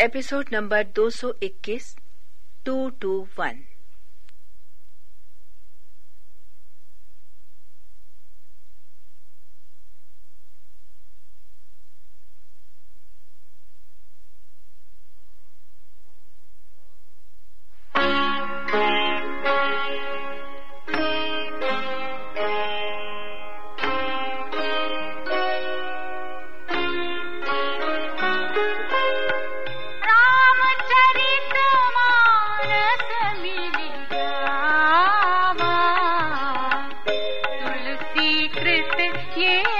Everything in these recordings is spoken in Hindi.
एपिसोड नंबर 221 221 Shri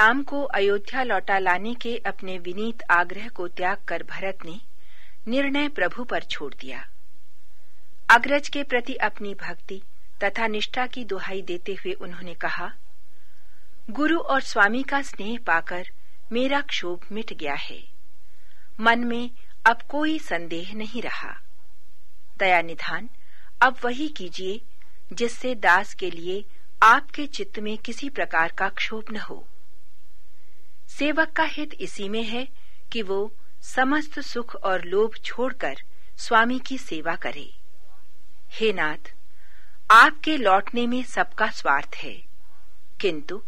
Ram को अयोध्या लौटा लाने के अपने विनीत आग्रह को त्याग कर भरत ने निर्णय प्रभु पर छोड़ दिया। अग्रज के प्रति अपनी भक्ति तथा निष्ठा की दुहाई देते हुए उन्होंने कहा, गुरु और स्वामी का स्नेह पाकर मेरा क्षोभ मिट गया है। मन में अब कोई संदेह नहीं रहा। दया निधान, अब वही कीजिए जिससे दास के लिए आपके चित्त में किसी प्रकार का क्षोभ न हो। सेवक का हित इसी में है कि वो समस्त सुख और लोभ छोड़कर स्वामी की सेवा करे। हे नाथ, आपके लौटने में सबका स्वार्थ है, किंतु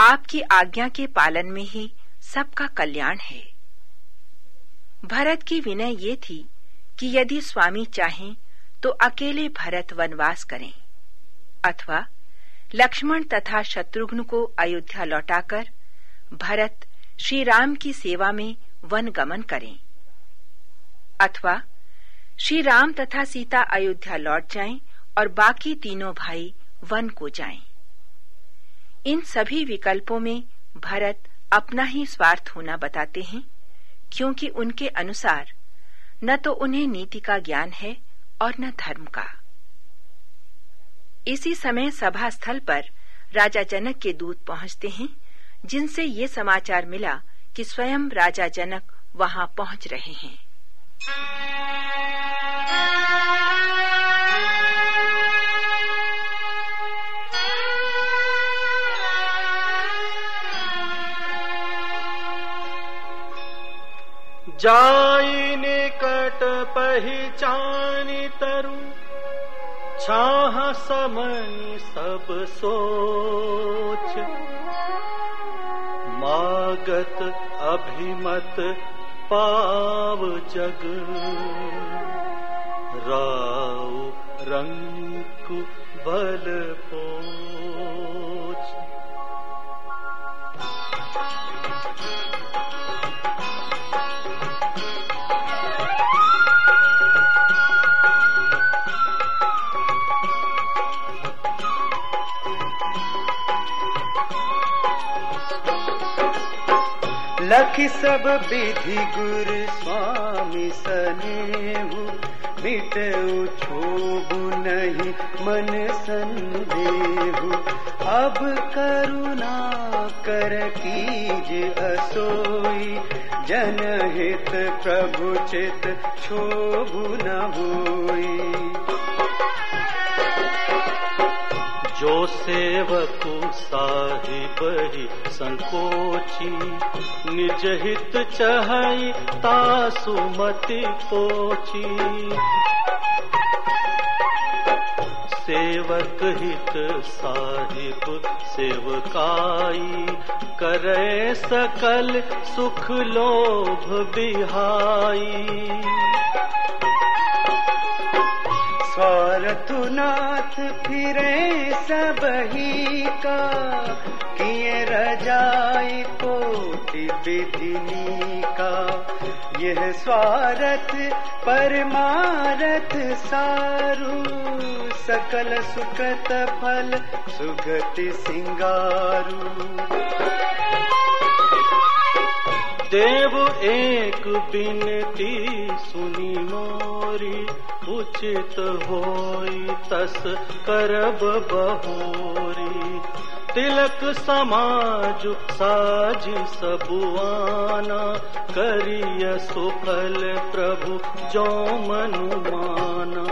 आपकी आज्ञा के पालन में ही सबका कल्याण है। भरत की विनय ये थी कि यदि स्वामी चाहें तो अकेले भरत वनवास करें, अथवा लक्ष्मण तथा शत्रुघ्न को अयोध्या लौटाकर भरत श्री राम की सेवा में वन गमन करें अथवा श्री राम तथा सीता अयोध्या लौट जाएँ और बाकी तीनों भाई वन को जाएँ। इन सभी विकल्पों में भरत अपना ही स्वार्थ होना बताते हैं, क्योंकि उनके अनुसार न तो उन्हें नीति का ज्ञान है और न धर्म का इसी समय सभा स्थल पर राजा जनक के दूत पहुँचते हैं जिनसे ये समाचार मिला कि स्वयं राजा जनक वहाँ पहुँच रहे हैं। जाई निकट पहचानी तरु, छाह समय सब सोच। भगत अभिमत पाव जग। राव रा भलो लख सब विधि गुर स्वामी सनेहु, मिटऊ छोबु नहीं मन संदेहु। अब करुणा कर कीज असोई, जनहित प्रभु चित छोबु न होई। जो सेवकु साहिब ही संकोची, निज हित चहई तासु मति पोची। सेवक हित साहिब सेवकाई करे सकल सुख लोभ बिहाई। स्वारथुनाथ फिरे सब ही का, किए रजाई कोटि विधिनी का। यह स्वारत परमारथ सारू। सकल सुखत फल, सुगति सिंगारू। देव एक बिनती सुनी मोरी। उचित होई तस करब बहोरी। तिलक समाज साज सबुआना करिय सुफल प्रभु जो मनुमाना।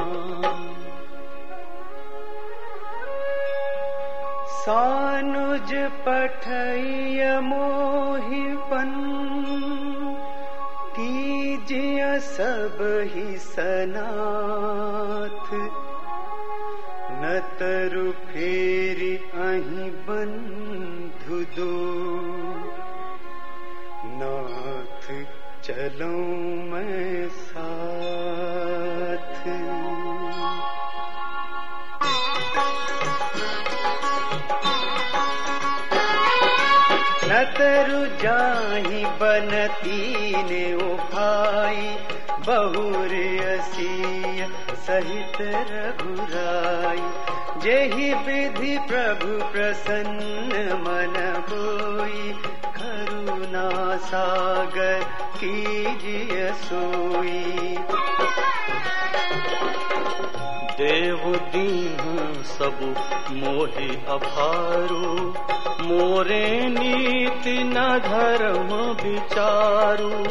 सानुज पठय मोहिपन कीजिय सब ही सनाथ। न तरु फेरी अही बंधु दो। नाथ चलो मैं नतरु जाही बनती ने भाई बहुर असीय सहित रघुराई। जेहि विधि प्रभु प्रसन्न मन होई करुणा सागर कीजिय सोई। देव दीन सब मोहि अभारू। मोरे नीति न धर्म विचारू।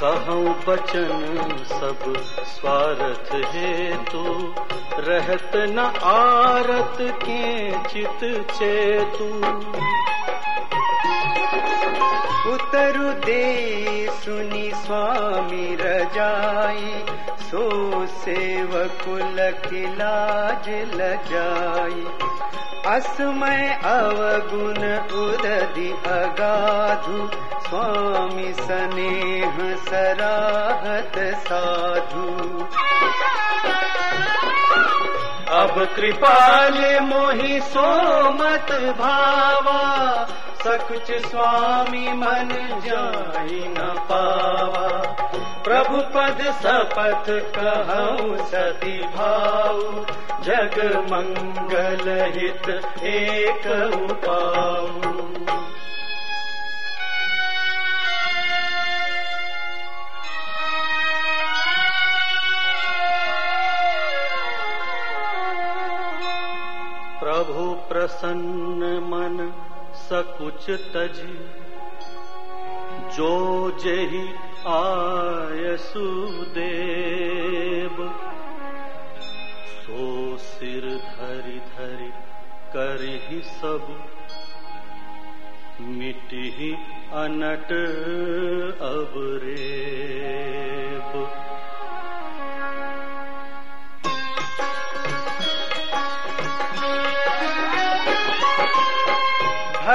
कहूँ बचन सब स्वार्थ हेतु। रहत न आरत के चित चेतु। उतरु दे, सुनी स्वामी रजाई। सो सेव सेवकुल खिलाज लजाई। असमय अवगुण उदधि अगाधु। स्वामी स्नेह सराहत साधु। अब कृपाल मोहि सोमत भावा। सकुच स्वामी मन जाई न पावा। प्रभु पद सपथ कहूँ सती मंगल हित एक प्रभु प्रसन्न मन सकुच तज, जो जही आय सुदेव सो सिर धरि धरि करहि सब मिटहि अनट अब रेब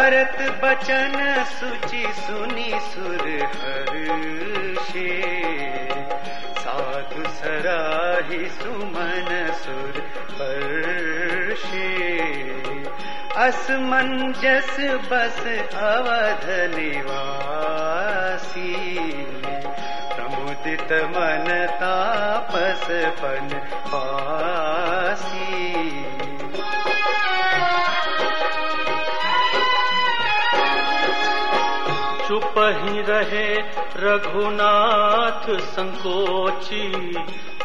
भरत बचन सुचि सुनी सुर हर्षे। साधु सराहि सुमन सुर पर्षे असमंजस बस अवध निवासी। प्रमुदित मन तापस पन पासी। चुप ही रहे रघुनाथ संकोची,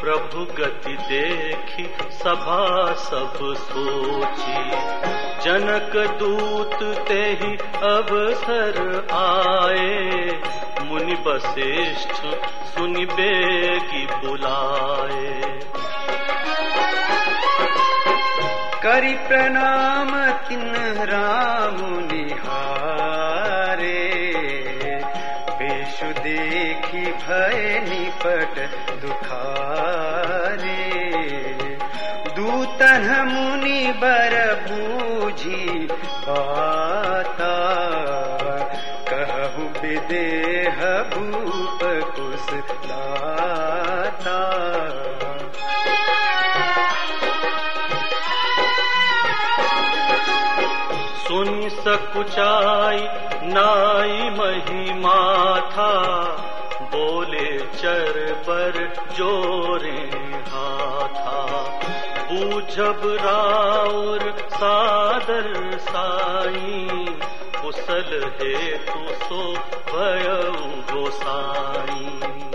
प्रभु गति देखी सभा सब सोची। जनक दूत ते ही अवसर आए, मुनि वशिष्ठ सुनि बेगी बुलाए। करी प्रणाम तिन राम निहारे। निपट दुखारे। दूतन मुनि बर बूझी बाता। कहु विदेह भूप कुश दाता सुनि सकुचाई नाई महिमा था बोले चर बर जोरे हाथा। बूझब राउर सादर साई कुशल हे तु सो भय गोसाई